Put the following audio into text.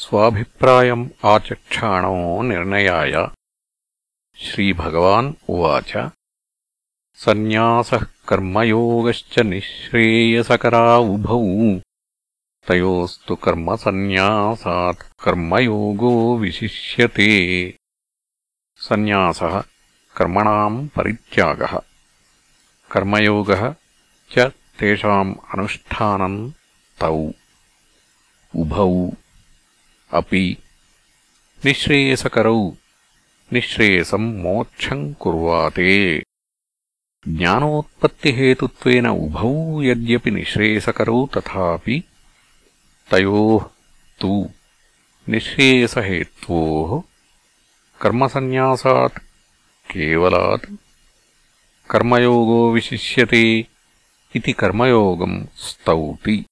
स्वाभिप्रायम् आचक्षाणो निर्णयाय। श्रीभगवान् उवाच। सन्न्यासः कर्मयोगश्च निःश्रेयसकरा उभौ। तयोस्तु कर्मसन्न्यासात् कर्मयोगो विशिष्यते। सन्न्यासः कर्मणाम् परित्यागः। कर्मयोगः च तेषाम् अनुष्ठानम् तौ। उभौ अपि निःश्रेयसकरौ निःश्रेयसम् मोक्षम् कुर्वाते। ज्ञानोत्पत्तिहेतुत्वेन उभौ यद्यपि निःश्रेयसकरौ तथापि तयोः तु निःश्रेयसहेत्वोः कर्मसन्न्यासात् केवलात् कर्मयोगो विशिष्यते इति कर्मयोगम् स्तौति